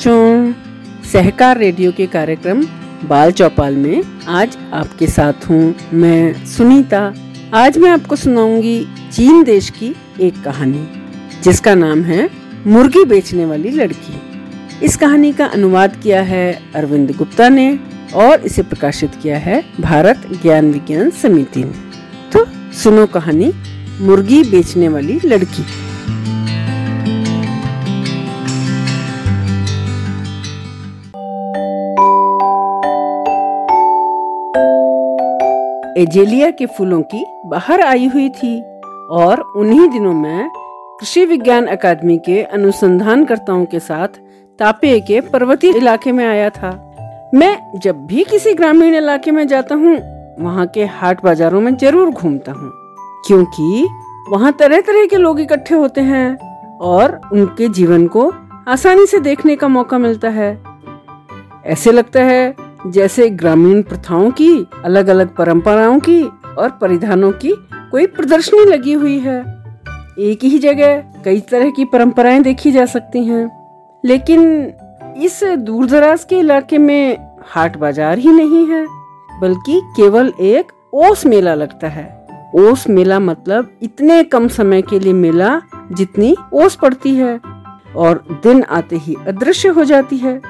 बच्चों, सहकार रेडियो के कार्यक्रम बाल चौपाल में आज आपके साथ हूँ मैं सुनीता। आज मैं आपको सुनाऊँगी चीन देश की एक कहानी, जिसका नाम है मुर्गी बेचने वाली लड़की। इस कहानी का अनुवाद किया है अरविंद गुप्ता ने और इसे प्रकाशित किया है भारत ज्ञान विज्ञान समिति ने। तो सुनो कहानी मुर्गी बेचने वाली लड़की। एजेलिया के फूलों की बाहर आई हुई थी और उन्हीं दिनों में कृषि विज्ञान अकादमी के अनुसंधानकर्ताओं के साथ तापे के पर्वतीय इलाके में आया था। मैं जब भी किसी ग्रामीण इलाके में जाता हूँ, वहाँ के हाट बाजारों में ज़रूर घूमता हूँ, क्योंकि वहाँ तरह तरह के लोग इकट्ठे होते हैं और उनके जीवन को आसानी से देखने का मौका मिलता है। ऐसे लगता है जैसे ग्रामीण प्रथाओं की अलग अलग परंपराओं की और परिधानों की कोई प्रदर्शनी लगी हुई है। एक ही जगह कई तरह की परंपराएँ देखी जा सकती हैं, लेकिन इस दूरदराज के इलाके में हाट बाज़ार ही नहीं है, बल्कि केवल एक ओस मेला लगता है। ओस मेला मतलब इतने कम समय के लिए मेला जितनी ओस पड़ती है, और दिन आते ही अदृश्य हो जाती है।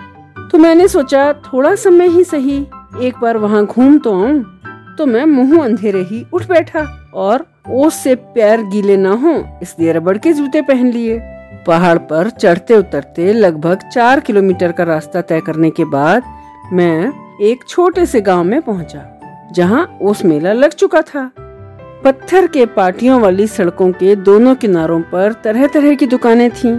तो मैंने सोचा थोड़ा समय ही सही, एक बार वहाँ घूम तो आऊँ। तो मैं मुँह अंधेरे ही उठ बैठा और ओस से पैर गीले ना हो, इसलिए रबड़ के जूते पहन लिए। पहाड़ पर चढ़ते उतरते लगभग चार किलोमीटर का रास्ता तय करने के बाद मैं एक छोटे से गाँव में पहुँचा, जहाँ ओस मेला लग चुका था। पत्थर के पाटियों वाली सड़कों के दोनों किनारों पर तरह तरह की दुकानें थीं।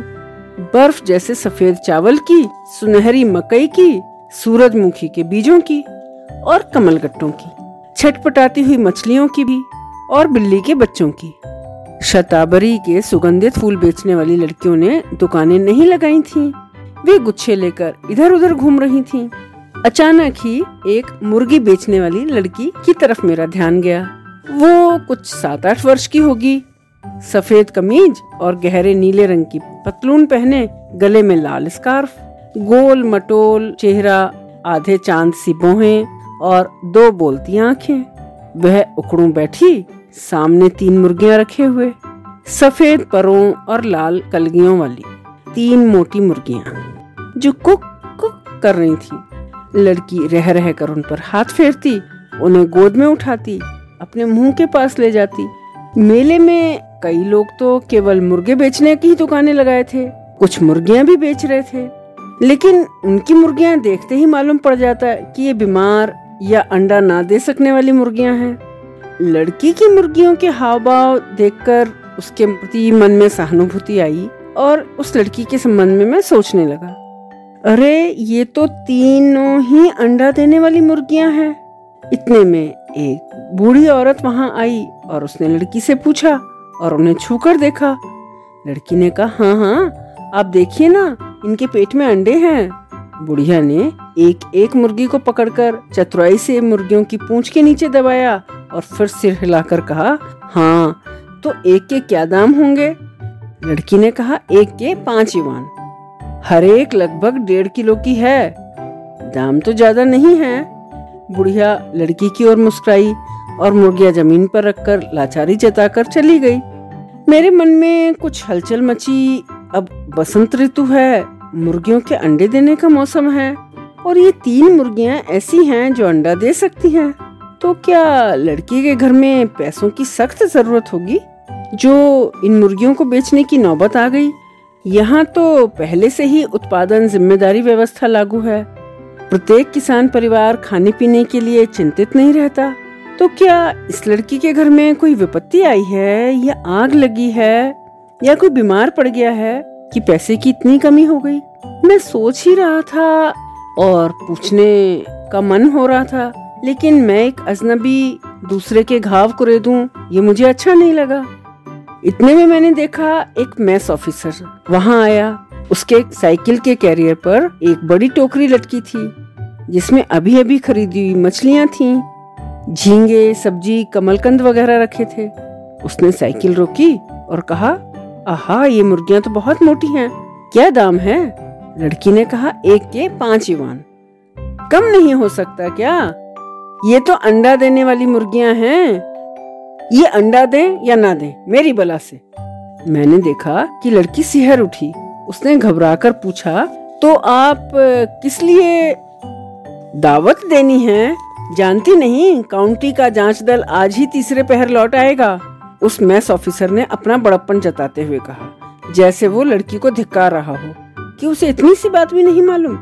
बर्फ़ जैसे सफ़ेद चावल की, सुनहरी मकई की, सूरजमुखी के बीजों की और कमलगट्टों की, छटपटाती हुई मछलियों की भी और बिल्ली के बच्चों की शताबरी के सुगंधित फूल बेचने वाली लड़कियों ने दुकानें नहीं लगाई थीं। वे गुच्छे लेकर इधर उधर घूम रही थीं। अचानक ही एक मुर्गी बेचने वाली लड़की की तरफ़ मेरा ध्यान गया वो कुछ सात आठ वर्ष की होगी सफ़ेद कमीज और गहरे नीले रंग की पतलून पहने, गले में लाल स्कार्फ, गोल मटोल, चेहरा, आधे चाँद सी बोहें और दो बोलती आँखें। वह उखड़ू बैठी, सामने तीन मुर्गियाँ रखे हुए, सफ़ेद परों और लाल कलगियों वाली तीन मोटी मुर्गियाँ। जो कुक कुक कर रही थी। लड़की रह रह कर उन पर हाथ फेरती, उन्हें गोद में उठाती, अपने मुँह के पास ले जाती। मेले में कई लोग तो केवल मुर्गे बेचने की ही दुकानें लगाए थे। कुछ मुर्गियाँ भी बेच रहे थे। लेकिन उनकी मुर्गियाँ देखते ही मालूम पड़ जाता कि ये बीमार या अंडा ना दे सकने वाली मुर्गियाँ हैं। लड़की की मुर्गियों के हाव भाव देखकर उसके प्रति मन में सहानुभूति आई और उस लड़की के संबंध में मैं सोचने लगा। अरे, ये तो तीनों ही अंडा देने वाली मुर्गियाँ हैं। इतने में एक बूढ़ी औरत वहाँ आई और उसने लड़की से पूछा और उन्हें छूकर देखा। लड़की ने कहा हाँ हाँ आप देखिए ना, इनके पेट में अंडे हैं। बुढ़िया ने एक एक मुर्गी को पकड़कर चतुराई से मुर्गियों की पूंछ के नीचे दबाया और फिर सिर हिलाकर कहा हाँ तो एक के क्या दाम होंगे? लड़की ने कहा एक के पाँच युवान हर एक लगभग डेढ़ किलो की है। दाम तो ज़्यादा नहीं है। बुढ़िया लड़की की ओर मुस्कुराई और मुर्गिया ज़मीन पर रखकर लाचारी जताकर चली गई। मेरे मन में कुछ हलचल मची। अब बसंत ऋतु है, मुर्गियों के अंडे देने का मौसम है, और ये तीन मुर्गियाँ ऐसी हैं जो अंडा दे सकती हैं। तो क्या लड़की के घर में पैसों की सख्त ज़रूरत होगी? जो इन मुर्गियों को बेचने की नौबत आ गई। यहाँ तो पहले से ही उत्पादन ज़िम्मेदारी व्यवस्था लागू है। प्रत्येक किसान परिवार खाने पीने के लिए चिंतित नहीं रहता। तो क्या इस लड़की के घर में कोई विपत्ति आई है, या आग लगी है, या कोई बीमार पड़ गया है कि पैसे की इतनी कमी हो गई? मैं सोच ही रहा था और पूछने का मन हो रहा था, लेकिन मैं एक अजनबी दूसरे के घाव कुरे दूँ, ये मुझे अच्छा नहीं लगा। इतने में मैंने देखा एक मैस ऑफिसर वहाँ आया। उसके साइकिल के कैरियर पर एक बड़ी टोकरी लटकी थी, जिसमें अभी अभी खरीदी हुई मछलियाँ थीं। झींगे, सब्ज़ी, कमलकंद वगैरह रखे थे। उसने साइकिल रोकी और कहा, आहा, ये मुर्गियाँ तो बहुत मोटी हैं। क्या दाम है? लड़की ने कहा, एक के पाँच युवान। कम नहीं हो सकता क्या? ये तो अंडा देने वाली मुर्गियाँ हैं। ये अंडा दें या ना दें, मेरी बला से। मैंने देखा कि लड़की सिहर उठी। उसने घबराकर पूछा तो आप, किस लिए दावत देनी है? जानती नहीं काउंटी का जाँच दल आज ही तीसरे पहर लौट आएगा। उस मैस ऑफिसर ने अपना बड़प्पन जताते हुए कहा, जैसे वो लड़की को धिक्कार रहा हो, कि उसे इतनी सी बात भी नहीं मालूम।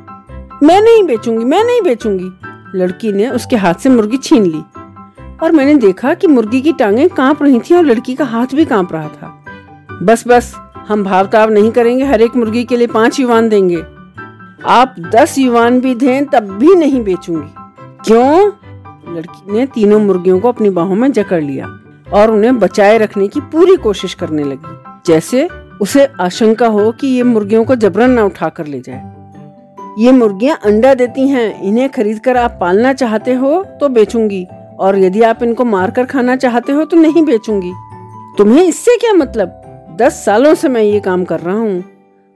मैं नहीं बेचूँगी, मैं नहीं बेचूँगी। लड़की ने उसके हाथ से मुर्गी छीन ली। और मैंने देखा कि मुर्गी की टांगे काँप रही थी और लड़की का हाथ भी काँप रहा था। बस बस, हम भावताव नहीं करेंगे, हर एक मुर्गी के लिए पाँच युवान देंगे। आप दस युवान भी दें, तब भी नहीं बेचूँगी। क्यों? लड़की ने तीनों मुर्गियों को अपनी बाहों में जकड़ लिया और उन्हें बचाए रखने की पूरी कोशिश करने लगी। जैसे उसे आशंका हो कि ये मुर्गियों को जबरन न उठा कर ले जाए। ये मुर्गियाँ अंडा देती हैं, इन्हें खरीद कर आप पालना चाहते हो तो बेचूँगी, और यदि आप इनको मार कर खाना चाहते हो तो नहीं बेचूँगी। तुम्हें इससे क्या मतलब? दस सालों से मैं ये काम कर रहा हूँ।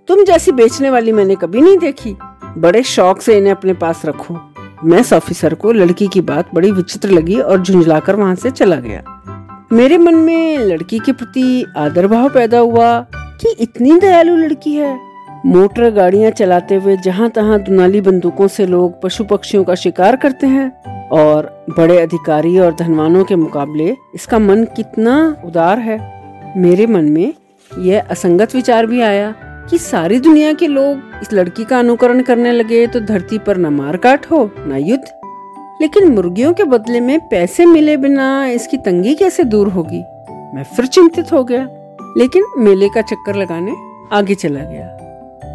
तुम जैसी बेचने वाली मैंने कभी नहीं देखी। बड़े शौक से इन्हें अपने पास रखो। मैस ऑफिसर को लड़की की बात बड़ी विचित्र लगी और झुंझलाकर वहाँ से चला गया। मेरे मन में लड़की के प्रति आदर भाव पैदा हुआ कि इतनी दयालु लड़की है। मोटर गाड़ियाँ चलाते हुए जहाँ तहां दुनाली बंदूकों से लोग पशु पक्षियों का शिकार करते हैं और बड़े अधिकारी और धनवानों के मुकाबले इसका मन कितना उदार है। मेरे मन में यह असंगत विचार भी आया कि सारी दुनिया के लोग इस लड़की का अनुकरण करने लगे तो धरती पर न मार काट हो, न युद्ध। लेकिन मुर्गियों के बदले में पैसे मिले बिना इसकी तंगी कैसे दूर होगी? मैं फिर चिंतित हो गया। लेकिन मेले का चक्कर लगाने आगे चला गया।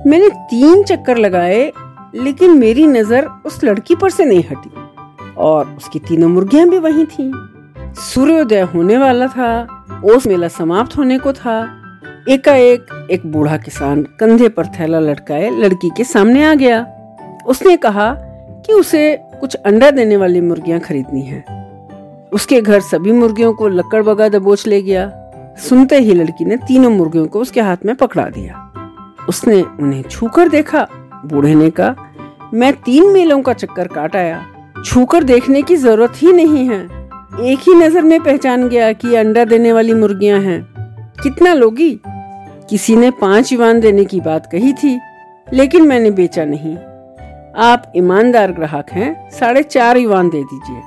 मैंने तीन चक्कर लगाए, लेकिन मेरी नज़र उस लड़की पर से नहीं हटी। और उसकी तीनों मुर्गियाँ भी वही थीं। सूर्योदय होने वाला था, ओस मेला समाप्त होने को था। एकाएक एक बूढ़ा किसान कंधे पर थैला लटकाए लड़की के सामने आ गया। उसने कहा कि उसे कुछ अंडा देने वाली मुर्गियाँ खरीदनी है। उसके घर सभी मुर्गियों को लकड़ बगा दबोच ले गया। सुनते ही लड़की ने तीनों मुर्गियों को उसके हाथ में पकड़ा दिया। उसने उन्हें छूकर देखा। बूढ़े ने कहा, मैं तीन मेलों का चक्कर काट आया। छूकर देखने की ज़रूरत ही नहीं है। एक ही नज़र में पहचान गया कि अंडा देने वाली मुर्गियाँ हैं। कितना लोगी? किसी ने पाँच युवान देने की बात कही थी, लेकिन मैंने बेचा नहीं। आप ईमानदार ग्राहक हैं, साढ़े चार युवान दे दीजिए।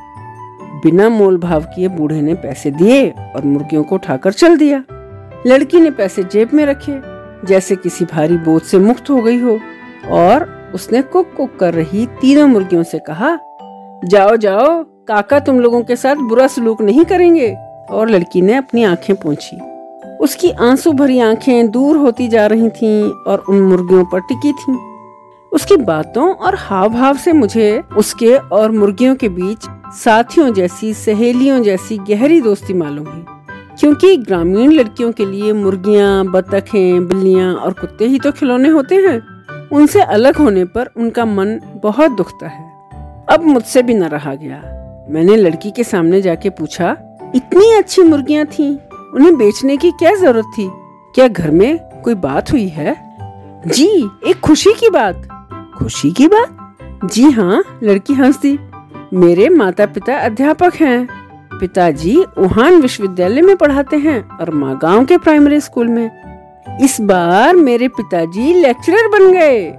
बिना मोल भाव किए बूढ़े ने पैसे दिए और मुर्गियों को उठाकर चल दिया। लड़की ने पैसे जेब में रखे, जैसे किसी भारी बोझ से मुक्त हो गई हो, और उसने कुक कुक कर रही तीनों मुर्गियों से कहा, जाओ जाओ, काका तुम लोगों के साथ बुरा सलूक नहीं करेंगे। और लड़की ने अपनी आँखें पूछी। उसकी आँसू भरी आँखें दूर होती जा रही थीं और उन मुर्गियों पर टिकी थीं। उसकी बातों और हाव भाव से मुझे उसके और मुर्गियों के बीच साथियों जैसी सहेलियों जैसी गहरी दोस्ती मालूम हुई। क्योंकि ग्रामीण लड़कियों के लिए मुर्गियाँ, बतखें बिल्लियाँ और कुत्ते ही तो खिलौने होते हैं। उनसे अलग होने पर उनका मन बहुत दुखता है। अब मुझसे भी न रहा गया। मैंने लड़की के सामने जाके पूछा इतनी अच्छी मुर्गियाँ थीं, उन्हें बेचने की क्या ज़रूरत थी? क्या घर में कोई बात हुई है? जी, एक खुशी की बात। खुशी की बात? जी हाँ लड़की हंसती। मेरे माता पिता अध्यापक हैं। पिताजी वुहान विश्वविद्यालय में पढ़ाते हैं और माँ गाँव के प्राइमरी स्कूल में। इस बार मेरे पिताजी लेक्चरर बन गए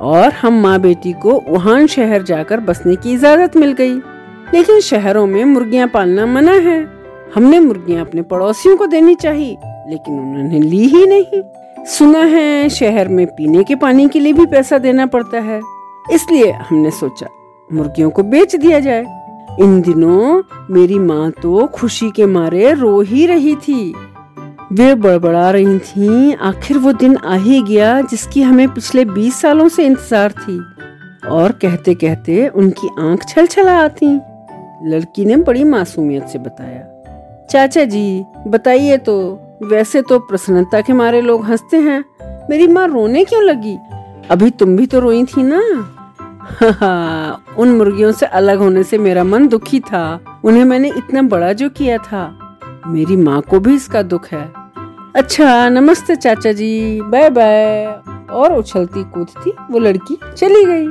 और हम माँ बेटी को वुहान शहर जाकर बसने की इजाज़त मिल गई। लेकिन शहरों में मुर्गियाँ पालना मना है। हमने मुर्गियाँ अपने पड़ोसियों को देनी चाहिए, लेकिन उन्होंने ली ही नहीं। सुना है, शहर में पीने के पानी के लिए भी पैसा देना पड़ता है। इसलिए हमने सोचा, मुर्गियों को बेच दिया जाए। इन दिनों मेरी माँ तो खुशी के मारे रो ही रही थी। वे बड़बड़ा रही थीं। आखिर वो दिन आ ही गया जिसकी हमें पिछले बीस सालों से इंतज़ार थी। और कहते कहते उनकी आँख छल छला आती। लड़की ने बड़ी मासूमियत से बताया। चाचा जी, बताइए तो वैसे तो प्रसन्नता के मारे लोग हँसते हैं। मेरी माँ रोने क्यों लगी? अभी तुम भी तो रोई थी ना? उन मुर्गियों से अलग होने से मेरा मन दुखी था। उन्हें मैंने इतना बड़ा जो किया था। मेरी माँ को भी इसका दुख है। अच्छा नमस्ते चाचा जी बाय बाय और उछलती कूदती वो लड़की चली गई।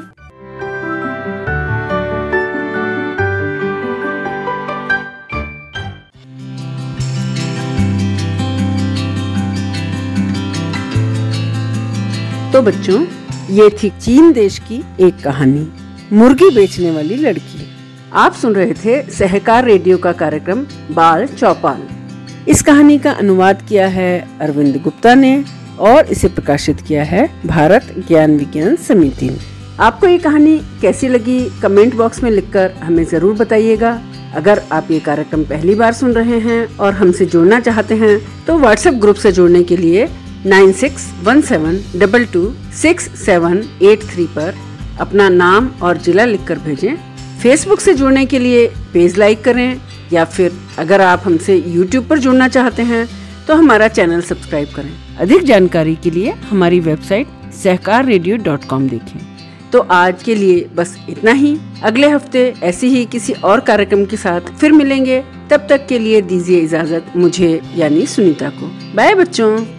तो बच्चों, ये थी चीन देश की एक कहानी, मुर्गी बेचने वाली लड़की। आप सुन रहे थे सहकार रेडियो का कार्यक्रम बाल चौपाल। इस कहानी का अनुवाद किया है अरविंद गुप्ता ने और इसे प्रकाशित किया है भारत ज्ञान विज्ञान समिति ने। आपको ये कहानी कैसी लगी कमेंट बॉक्स में लिखकर हमें ज़रूर बताइएगा। अगर आप ये कार्यक्रम पहली बार सुन रहे हैं और हमसे जुड़ना चाहते हैं तो व्हाट्सएप ग्रुप से जुड़ने के लिए nine six one seven double two six seven eight three पर अपना नाम और जिला लिखकर भेजें। फेसबुक से जुड़ने के लिए पेज लाइक करें या फिर अगर आप हमसे यूट्यूब पर जुड़ना चाहते हैं तो हमारा चैनल सब्सक्राइब करें। अधिक जानकारी के लिए हमारी website Sahakar radio dot com देखें। तो आज के लिए बस इतना ही। अगले हफ़्ते ऐसे ही किसी और कार्यक्रम के साथ फिर मिलेंगे। तब तक के लिए दीजिए इजाज़त मुझे यानी सुनीता को। बाय बच्चों।